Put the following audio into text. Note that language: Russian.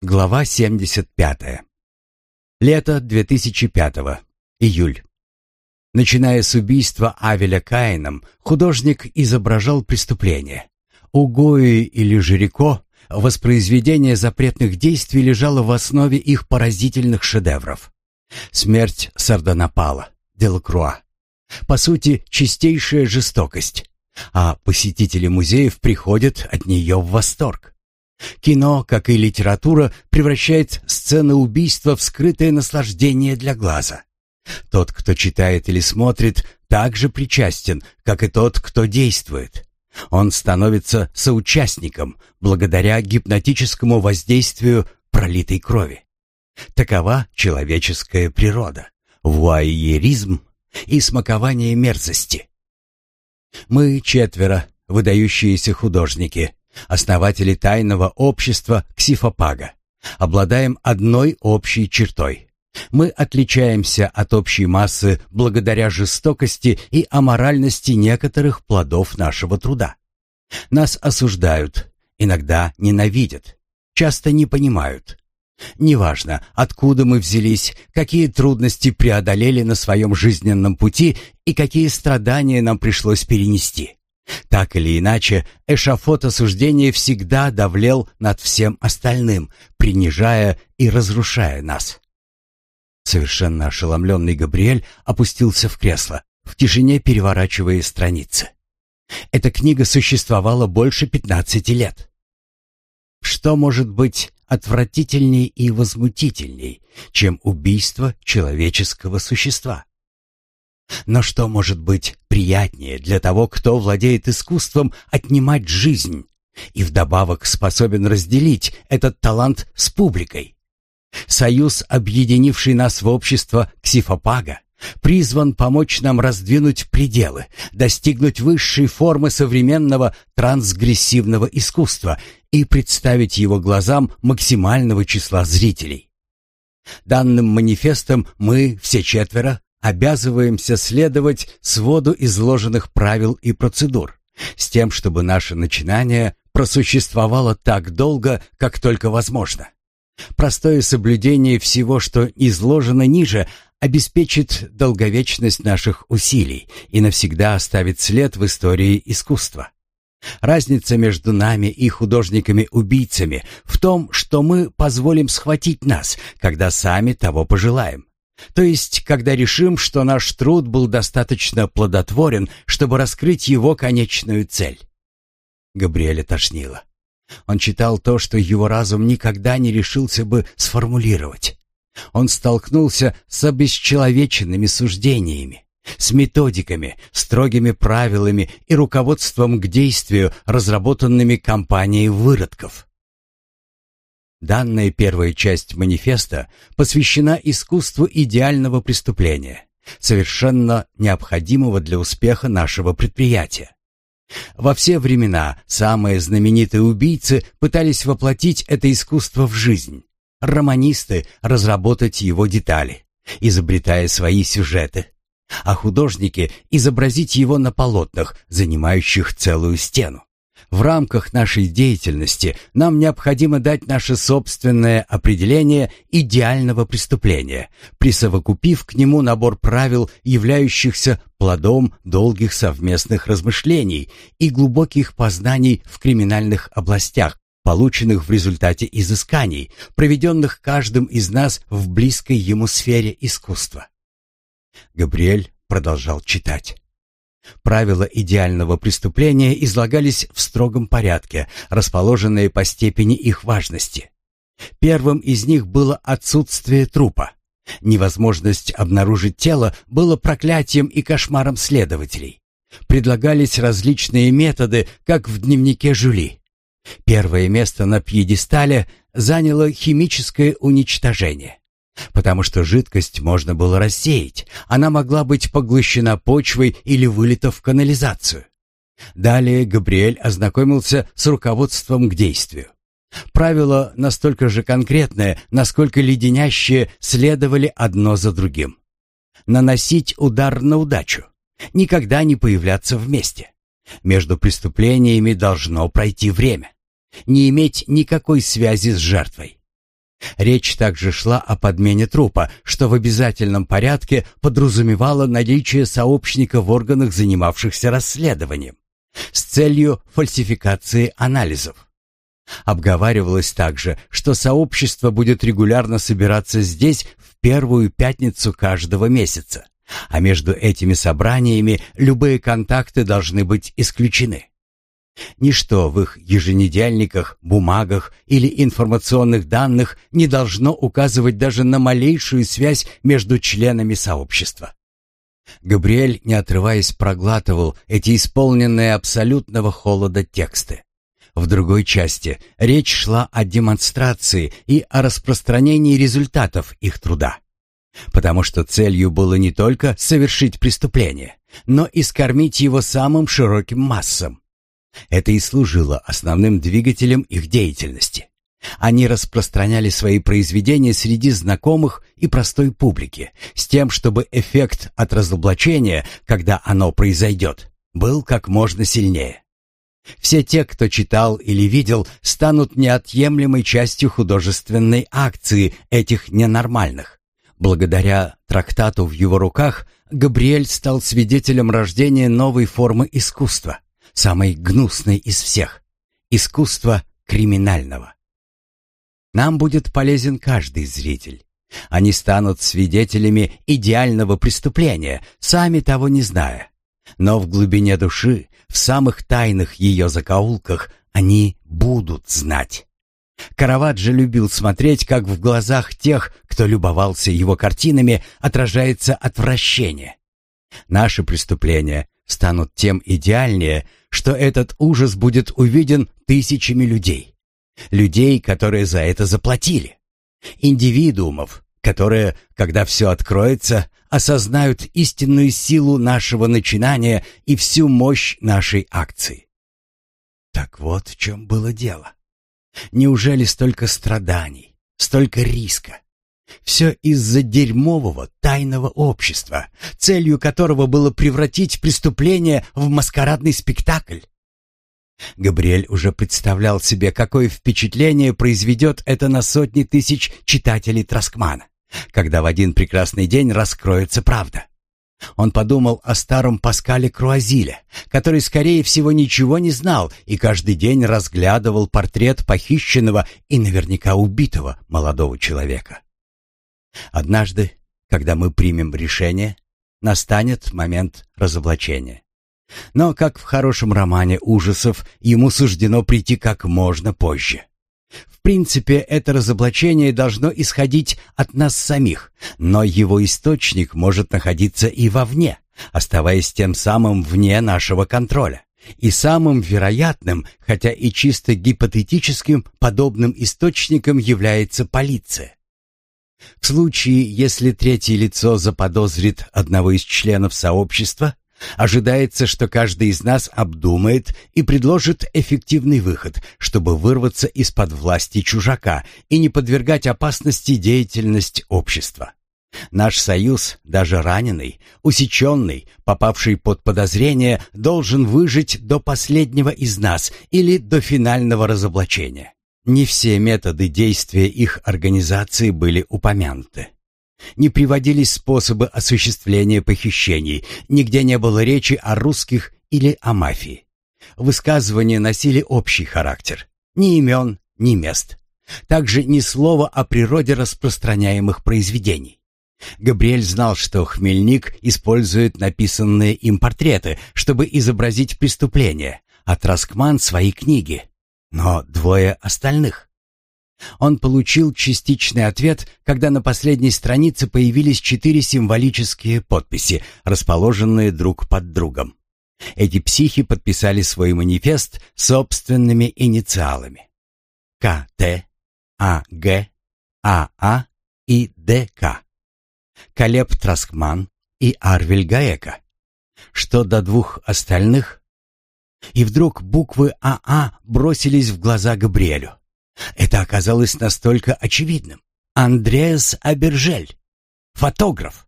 Глава 75. Лето 2005. Июль. Начиная с убийства Авеля Каином, художник изображал преступление. У Гои или Жирико воспроизведение запретных действий лежало в основе их поразительных шедевров. Смерть Сардонапала, Делакруа. По сути, чистейшая жестокость, а посетители музеев приходят от нее в восторг. Кино, как и литература, превращает сцены убийства в скрытое наслаждение для глаза. Тот, кто читает или смотрит, также причастен, как и тот, кто действует. Он становится соучастником благодаря гипнотическому воздействию пролитой крови. Такова человеческая природа, вуайеризм и смакование мерзости. Мы четверо, выдающиеся художники, основатели тайного общества Ксифопага. Обладаем одной общей чертой. Мы отличаемся от общей массы благодаря жестокости и аморальности некоторых плодов нашего труда. Нас осуждают, иногда ненавидят, часто не понимают. Неважно, откуда мы взялись, какие трудности преодолели на своем жизненном пути и какие страдания нам пришлось перенести. Так или иначе, эшафот осуждения всегда давлел над всем остальным, принижая и разрушая нас. Совершенно ошеломленный Габриэль опустился в кресло, в тишине переворачивая страницы. Эта книга существовала больше 15 лет. Что может быть отвратительней и возмутительней, чем убийство человеческого существа? Но что может быть приятнее для того, кто владеет искусством отнимать жизнь и вдобавок способен разделить этот талант с публикой? Союз, объединивший нас в общество ксифопага, призван помочь нам раздвинуть пределы, достигнуть высшей формы современного трансгрессивного искусства и представить его глазам максимального числа зрителей. Данным манифестом мы, все четверо, обязываемся следовать своду изложенных правил и процедур, с тем, чтобы наше начинание просуществовало так долго, как только возможно. Простое соблюдение всего, что изложено ниже, обеспечит долговечность наших усилий и навсегда оставит след в истории искусства. Разница между нами и художниками-убийцами в том, что мы позволим схватить нас, когда сами того пожелаем. То есть, когда решим, что наш труд был достаточно плодотворен, чтобы раскрыть его конечную цель. Габриэля тошнило. Он читал то, что его разум никогда не решился бы сформулировать. Он столкнулся с обесчеловеченными суждениями, с методиками, строгими правилами и руководством к действию, разработанными компанией выродков. Данная первая часть манифеста посвящена искусству идеального преступления, совершенно необходимого для успеха нашего предприятия. Во все времена самые знаменитые убийцы пытались воплотить это искусство в жизнь, романисты разработать его детали, изобретая свои сюжеты, а художники изобразить его на полотнах, занимающих целую стену в рамках нашей деятельности нам необходимо дать наше собственное определение идеального преступления, присовокупив к нему набор правил, являющихся плодом долгих совместных размышлений и глубоких познаний в криминальных областях, полученных в результате изысканий, проведенных каждым из нас в близкой ему сфере искусства. Габриэль продолжал читать. Правила идеального преступления излагались в строгом порядке, расположенные по степени их важности. Первым из них было отсутствие трупа. Невозможность обнаружить тело было проклятием и кошмаром следователей. Предлагались различные методы, как в дневнике Жюли. Первое место на пьедестале заняло химическое уничтожение потому что жидкость можно было рассеять, она могла быть поглощена почвой или вылита в канализацию. Далее Габриэль ознакомился с руководством к действию. Правила настолько же конкретные, насколько леденящие, следовали одно за другим. Наносить удар на удачу. Никогда не появляться вместе. Между преступлениями должно пройти время. Не иметь никакой связи с жертвой Речь также шла о подмене трупа, что в обязательном порядке подразумевало наличие сообщника в органах, занимавшихся расследованием, с целью фальсификации анализов. Обговаривалось также, что сообщество будет регулярно собираться здесь в первую пятницу каждого месяца, а между этими собраниями любые контакты должны быть исключены. Ничто в их еженедельниках, бумагах или информационных данных не должно указывать даже на малейшую связь между членами сообщества. Габриэль, не отрываясь, проглатывал эти исполненные абсолютного холода тексты. В другой части речь шла о демонстрации и о распространении результатов их труда. Потому что целью было не только совершить преступление, но и скормить его самым широким массам. Это и служило основным двигателем их деятельности. Они распространяли свои произведения среди знакомых и простой публики, с тем, чтобы эффект от разоблачения, когда оно произойдет, был как можно сильнее. Все те, кто читал или видел, станут неотъемлемой частью художественной акции этих ненормальных. Благодаря трактату в его руках Габриэль стал свидетелем рождения новой формы искусства – самой гнусной из всех — искусство криминального. Нам будет полезен каждый зритель. Они станут свидетелями идеального преступления, сами того не зная. Но в глубине души, в самых тайных ее закоулках, они будут знать. Караваджо любил смотреть, как в глазах тех, кто любовался его картинами, отражается отвращение. Наши преступления станут тем идеальнее, что этот ужас будет увиден тысячами людей. Людей, которые за это заплатили. Индивидуумов, которые, когда все откроется, осознают истинную силу нашего начинания и всю мощь нашей акции. Так вот в чем было дело. Неужели столько страданий, столько риска? Все из-за дерьмового тайного общества, целью которого было превратить преступление в маскарадный спектакль. Габриэль уже представлял себе, какое впечатление произведет это на сотни тысяч читателей Троскмана, когда в один прекрасный день раскроется правда. Он подумал о старом Паскале Круазиле, который, скорее всего, ничего не знал и каждый день разглядывал портрет похищенного и наверняка убитого молодого человека. Однажды, когда мы примем решение, настанет момент разоблачения. Но, как в хорошем романе ужасов, ему суждено прийти как можно позже. В принципе, это разоблачение должно исходить от нас самих, но его источник может находиться и вовне, оставаясь тем самым вне нашего контроля. И самым вероятным, хотя и чисто гипотетическим, подобным источником является полиция. В случае, если третье лицо заподозрит одного из членов сообщества, ожидается, что каждый из нас обдумает и предложит эффективный выход, чтобы вырваться из-под власти чужака и не подвергать опасности деятельность общества. Наш союз, даже раненый, усеченный, попавший под подозрение, должен выжить до последнего из нас или до финального разоблачения. Не все методы действия их организации были упомянуты. Не приводились способы осуществления похищений, нигде не было речи о русских или о мафии. Высказывания носили общий характер. Ни имен, ни мест. Также ни слова о природе распространяемых произведений. Габриэль знал, что Хмельник использует написанные им портреты, чтобы изобразить преступление, а Траскман — свои книги. Но двое остальных? Он получил частичный ответ, когда на последней странице появились четыре символические подписи, расположенные друг под другом. Эти психи подписали свой манифест собственными инициалами. КТ, АГ, АА и ДК. Калеб Траскман и Арвель Гаека. Что до двух остальных, и вдруг буквы АА бросились в глаза Габриэлю. Это оказалось настолько очевидным. Андреас Абержель. Фотограф.